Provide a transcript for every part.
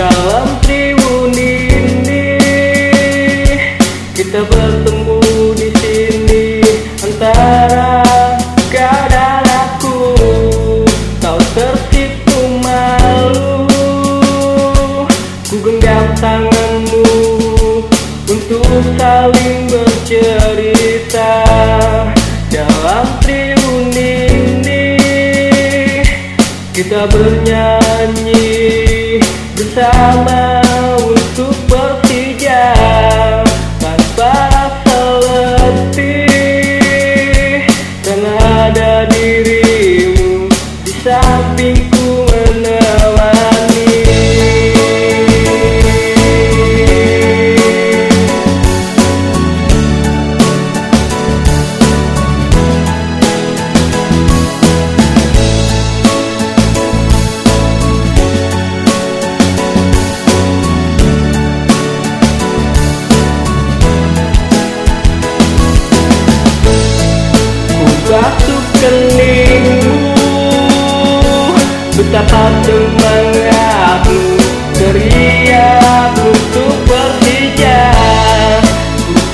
Dalam Triwun ini Kita bertemu di sini. Antara kadaraku dan Kau tertipu malu. Ku genggam tanganmu Untuk saling bercerita. Dalam Triwun ini Kita bernyanyi. summer.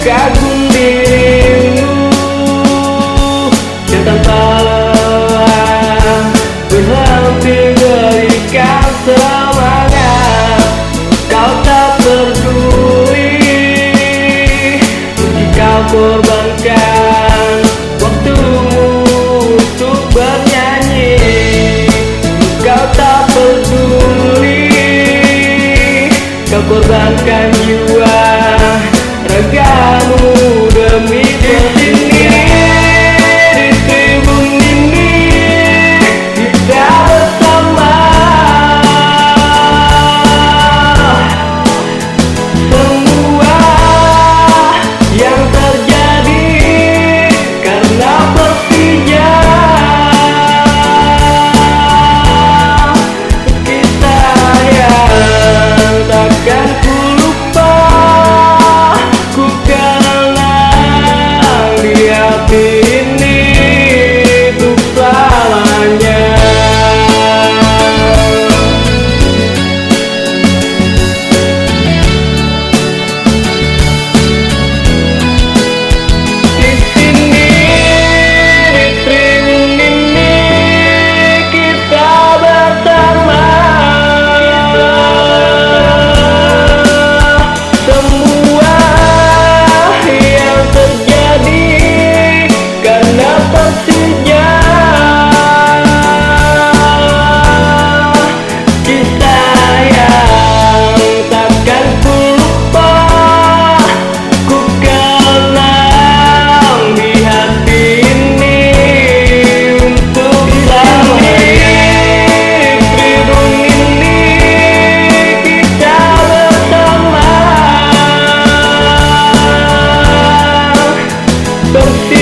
Kagum dirimu Dan tanpa lelah Berhenti berikan semangat. Kau tak peduli Meski kau korbankan Waktumu untuk bernyanyi. Kau tak peduli Kau korbankan jiwa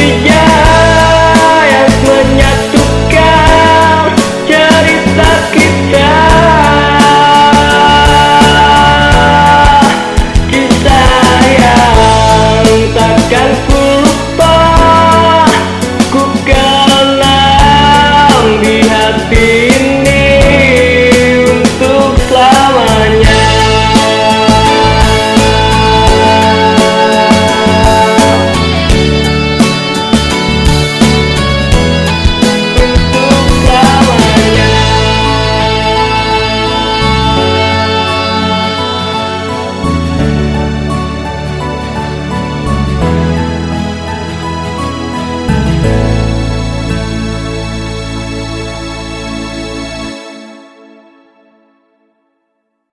yeah.